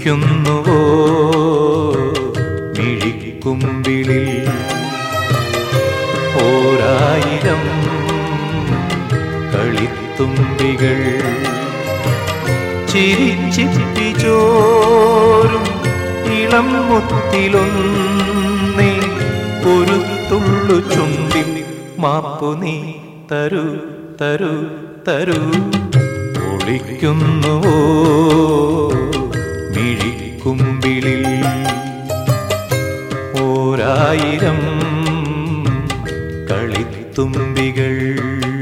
ഒളിക്കുന്നുവോ മിഴിക്കുമ്പിളിൽ ഓരായിരം കളിത്തുമ്പികൾ ചിരിച്ചിപ്പിച്ചോരും ഇളം മുത്തിലൊന്നേ ഒരു തുള്ളു ചുണ്ടി മാപ്പു നീ തരൂ തരൂ തരൂ. ഒളിക്കുന്നുവോ 一个日。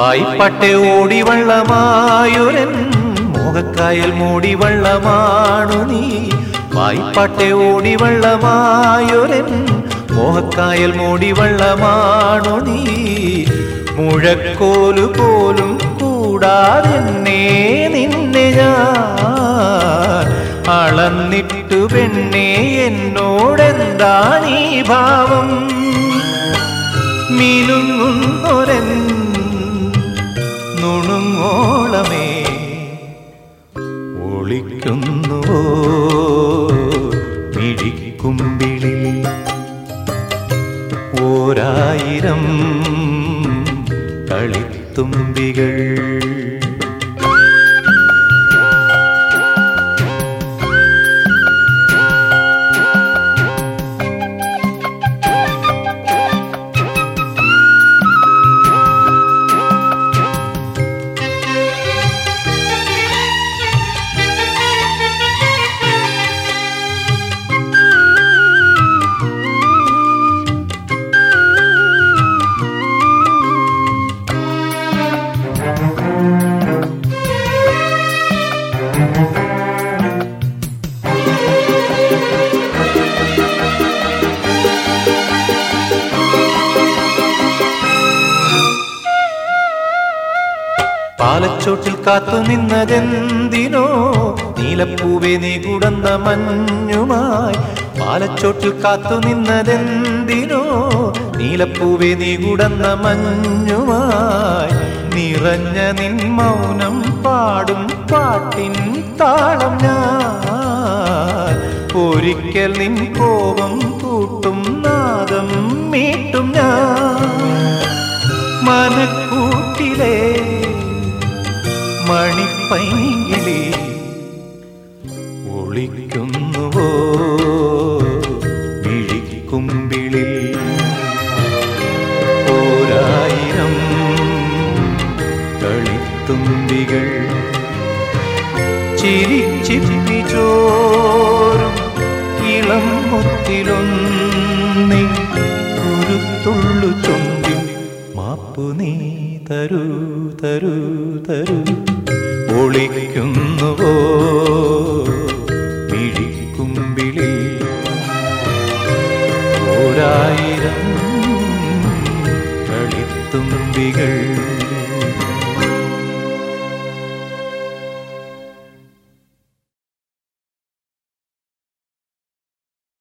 ഓടി ഓടിവള്ളമായൊരൻ മോഹക്കായൽ മൂടിവള്ളമാണു നീ. വായ്പട്ടെ ഓടിവള്ളമായൊരൻ മോഹക്കായൽ മൂടിവള്ളമാണു നീ. മുഴക്കോലു പോലും കൂടാതെന്നെ നിന്നെ ഞാൻ അളന്നിട്ടു പെണ്ണേ എന്നോടെന്താണീ ഭാവം? മിനുങ്ങുന്നൊരൻ നുണുങ്ങോളമേ. ഒളിക്കുന്നുവോ മിഴിക്കുമ്പിളിൽ ഓരായിരം കളിത്തുമ്പികൾ. പാലച്ചോട്ടിൽ കാത്തു നിന്നതെന്തിനോ? നീലപ്പൂവേ നീ കുടന്ന മഞ്ഞുമായി. പാലച്ചോട്ടിൽ കാത്തു നിന്നതെന്തിനോ? നീലപ്പൂവേ നീ കുടന്ന മഞ്ഞുമായി. നിറഞ്ഞ നിൻ മൗനം പാടും പാട്ടിൻ താളം ഞാൻ. ഒരിക്കൽ നിൻ കോപം കൂട്ടും നാദം മീട്ടും ഞാൻ. മനക്കൂട്ടിലെ മണിപ്പൈങ്കിളി ഒളിക്കുന്നുവോ? മിഴിക്കുമ്പിളിൽ ഓരായിരം കളിത്തുമ്പികൾ ചിരിച്ചിപ്പിച്ചോരും ഇളം മുത്തിലൊന്നി കുരുത്തുള്ളു ചൊമ്പി മാപ്പു നീ തരൂ തരൂ തരൂ. ഒളിക്കുന്നുവോ? മിഴിക്കുമ്പിളി ഓരായിരം കളിത്തുമ്പികൾ.